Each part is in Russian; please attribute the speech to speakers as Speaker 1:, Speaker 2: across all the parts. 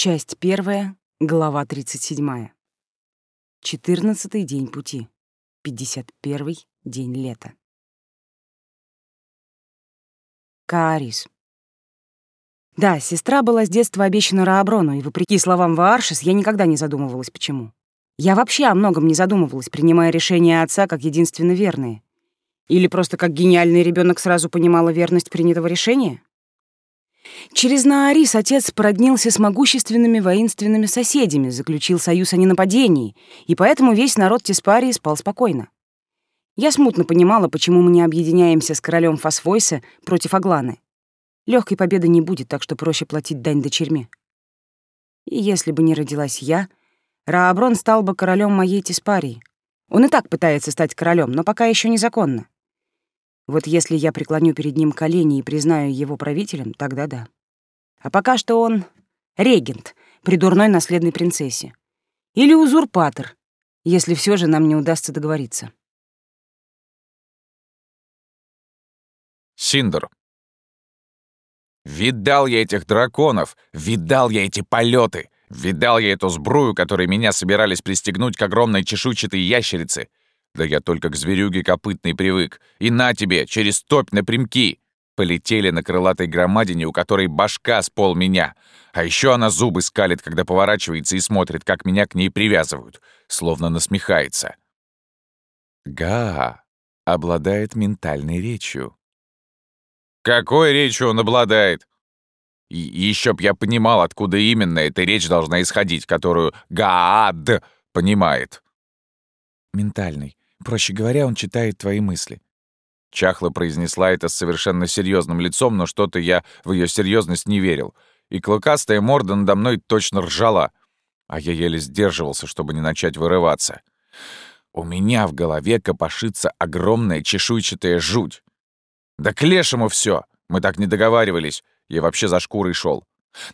Speaker 1: Часть первая, глава 37. Четырнадцатый день пути. Пятьдесят первый день лета. Каарис. Да, сестра была с детства обещана Рааброну, и, вопреки словам Вааршис, я никогда не задумывалась, почему. Я вообще о многом не задумывалась, принимая решения отца как единственно верные. Или просто как гениальный ребенок сразу понимала верность принятого решения? Через Наарис отец породнился с могущественными воинственными соседями, заключил союз о ненападении, и поэтому весь народ Теспарии спал спокойно. Я смутно понимала, почему мы не объединяемся с королем Фосфойса против Агланы. Легкой победы не будет, так что проще платить дань дочерьми. И если бы не родилась я, Рааброн стал бы королем моей Теспарии. Он и так пытается стать королем, но пока еще незаконно. Вот если я преклоню перед ним колени и признаю его правителем, тогда да. А пока что он регент при дурной наследной принцессе. Или узурпатор, если все же нам не удастся договориться.
Speaker 2: Синдер. Видал я этих драконов, видал я эти полеты, видал я эту сбрую, которой меня собирались пристегнуть к огромной чешуйчатой ящерице. Да я только к зверюге копытной привык. И на тебе, через топь напрямки. Полетели на крылатой громадине, у которой башка с пол меня. А еще она зубы скалит, когда поворачивается и смотрит, как меня к ней привязывают. Словно насмехается. Га обладает ментальной речью. Какой речью он обладает? И еще б я понимал, откуда именно эта речь должна исходить, которую Гаад понимает. Ментальный. Проще говоря, он читает твои мысли». Чахла произнесла это с совершенно серьезным лицом, но что-то я в ее серьезность не верил. И клыкастая морда надо мной точно ржала. А я еле сдерживался, чтобы не начать вырываться. У меня в голове копошится огромная чешуйчатая жуть. Да к лешему все. Мы так не договаривались. Я вообще за шкурой шел.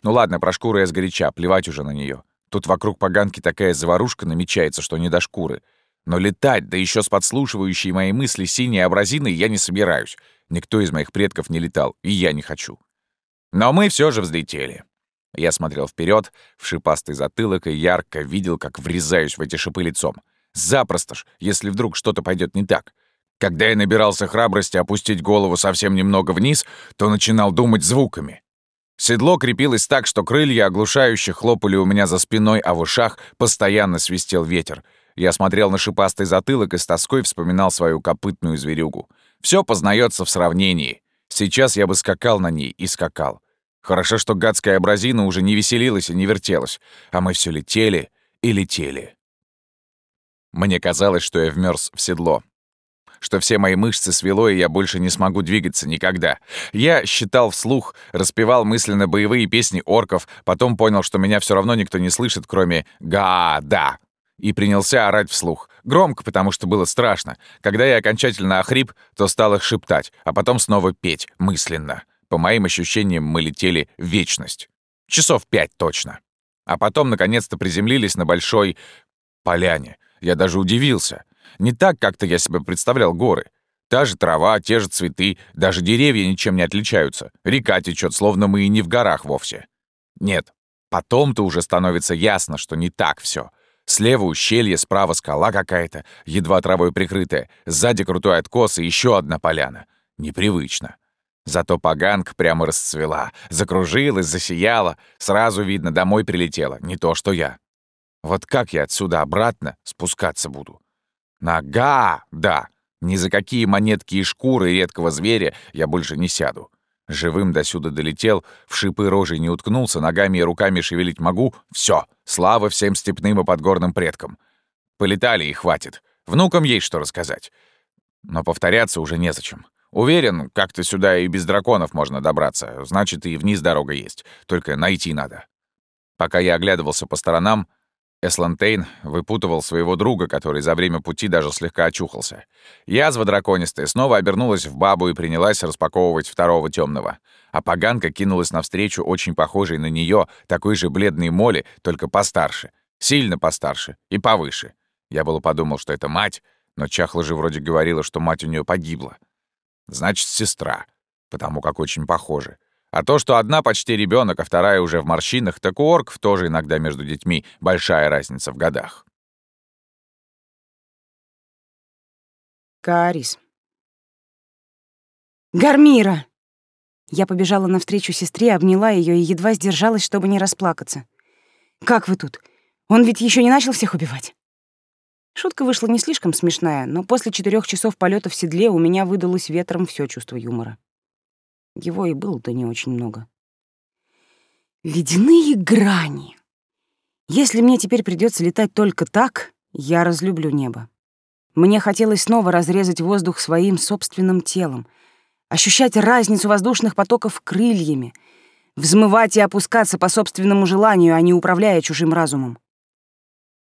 Speaker 2: Ну ладно, про шкуру я сгоряча, плевать уже на нее. Тут вокруг поганки такая заварушка намечается, что не до шкуры. Но летать, да еще с подслушивающей мои мысли синей абразиной, я не собираюсь. Никто из моих предков не летал, и я не хочу. Но мы все же взлетели. Я смотрел вперед, в шипастый затылок и ярко видел, как врезаюсь в эти шипы лицом. Запросто ж, если вдруг что-то пойдет не так. Когда я набирался храбрости опустить голову совсем немного вниз, то начинал думать звуками. Седло крепилось так, что крылья оглушающе хлопали у меня за спиной, а в ушах постоянно свистел ветер — я смотрел на шипастый затылок и с тоской вспоминал свою копытную зверюгу. Все познается в сравнении. Сейчас я бы скакал на ней и скакал. Хорошо, что гадская абразина уже не веселилась и не вертелась, а мы все летели и летели. Мне казалось, что я вмерз в седло, что все мои мышцы свело, и я больше не смогу двигаться никогда. Я считал вслух, распевал мысленно боевые песни орков, потом понял, что меня все равно никто не слышит, кроме «га-да», и принялся орать вслух. Громко, потому что было страшно. Когда я окончательно охрип, то стал их шептать, а потом снова петь, мысленно. По моим ощущениям, мы летели вечность. Часов пять точно. А потом, наконец-то, приземлились на большой поляне. Я даже удивился. Не так как-то я себе представлял горы. Та же трава, те же цветы, даже деревья ничем не отличаются. Река течет, словно мы и не в горах вовсе. Нет, потом-то уже становится ясно, что не так все. Слева ущелье, справа скала какая-то, едва травой прикрытая, сзади крутой откос и еще одна поляна. Непривычно. Зато поганка прямо расцвела, закружилась, засияла, сразу видно, домой прилетела, не то что я. Вот как я отсюда обратно спускаться буду? Нога, да, ни за какие монетки и шкуры редкого зверя я больше не сяду. Живым досюда долетел, в шипы рожей не уткнулся, ногами и руками шевелить могу. Все, слава всем степным и подгорным предкам. Полетали и хватит. Внукам есть что рассказать. Но повторяться уже незачем. Уверен, как-то сюда и без драконов можно добраться. Значит, и вниз дорога есть. Только найти надо. Пока я оглядывался по сторонам, Эслантейн выпутывал своего друга, который за время пути даже слегка очухался. Язва драконистая снова обернулась в бабу и принялась распаковывать второго темного. А поганка кинулась навстречу очень похожей на нее, такой же бледной моли, только постарше. Сильно постарше и повыше. Я было подумал, что это мать, но Чахла же вроде говорила, что мать у нее погибла. Значит, сестра, потому как очень похожи. А то, что одна почти ребенок, а вторая уже в морщинах, так у орков тоже иногда между детьми большая разница в годах.
Speaker 1: Карис. Гармира! Я побежала навстречу сестре, обняла ее и едва сдержалась, чтобы не расплакаться. «Как вы тут? Он ведь еще не начал всех убивать?» Шутка вышла не слишком смешная, но после четырех часов полета в седле у меня выдалось ветром все чувство юмора. Его и было-то не очень много. Ледяные грани. Если мне теперь придется летать только так, я разлюблю небо. Мне хотелось снова разрезать воздух своим собственным телом, ощущать разницу воздушных потоков крыльями, взмывать и опускаться по собственному желанию, а не управляя чужим разумом.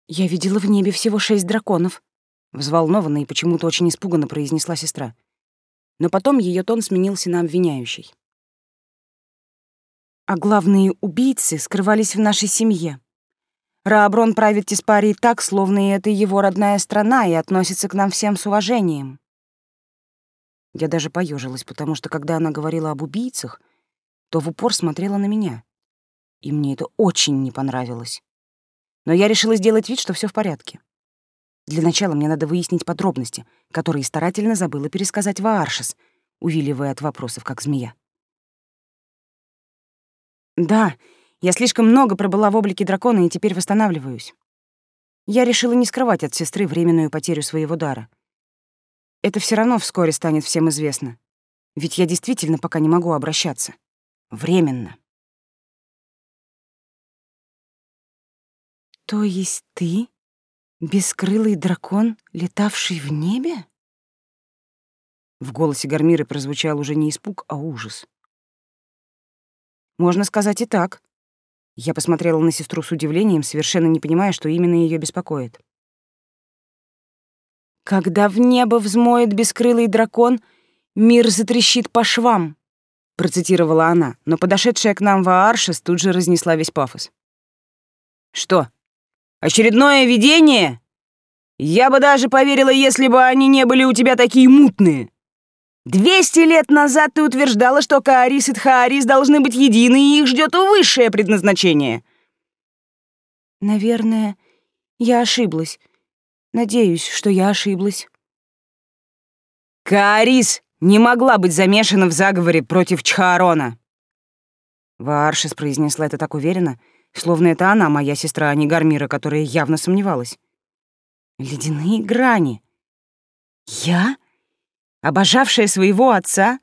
Speaker 1: «Я видела в небе всего шесть драконов», — взволнованно и почему-то очень испуганно произнесла сестра. Но потом ее тон сменился на обвиняющий. «А главные убийцы скрывались в нашей семье. Рааброн правит Тиспарией так, словно это его родная страна и относится к нам всем с уважением». Я даже поежилась, потому что, когда она говорила об убийцах, то в упор смотрела на меня. И мне это очень не понравилось но я решила сделать вид, что все в порядке. Для начала мне надо выяснить подробности, которые старательно забыла пересказать Вааршес, увиливая от вопросов, как змея. Да, я слишком много пробыла в облике дракона и теперь восстанавливаюсь. Я решила не скрывать от сестры временную потерю своего дара. Это все равно вскоре станет всем известно. Ведь я действительно пока не могу обращаться. Временно. То есть ты бескрылый дракон, летавший в небе? В голосе Гармиры прозвучал уже не испуг, а ужас. Можно сказать и так. Я посмотрела на сестру с удивлением, совершенно не понимая, что именно ее беспокоит. Когда в небо взмоет бескрылый дракон, мир затрещит по швам, процитировала она, но подошедшая к нам Вааршес тут же разнесла весь пафос. Что? Очередное видение? Я бы даже поверила, если бы они не были у тебя такие мутные. Двести лет назад ты утверждала, что Каарис и Тхаарис должны быть едины, и их ждет высшее предназначение. Наверное, я ошиблась. Надеюсь, что я ошиблась. Каарис не могла быть замешана в заговоре против Чхаарона. Варшис произнесла это так уверенно, Словно это она, моя сестра, а не Гармира, которая явно сомневалась. Ледяные грани. Я? Обожавшая своего отца?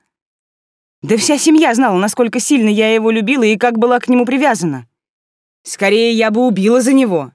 Speaker 1: Да вся семья знала, насколько сильно я его любила и как была к нему привязана. Скорее, я бы убила за него.